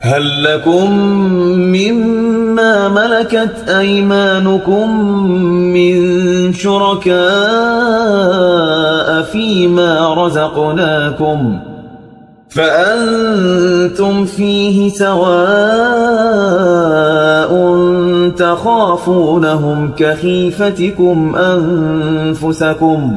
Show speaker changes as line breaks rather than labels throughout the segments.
هل لكم مما ملكت أيمانكم من شركاء فيما رزقناكم فأنتم فيه سواء تخافونهم كخيفتكم أنفسكم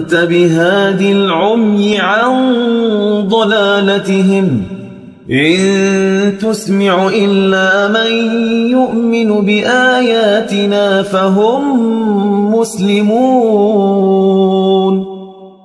أنت بهادي العمي عن ضلالتهم. إن تسمع إلا من يؤمن بآياتنا فهم مسلمون.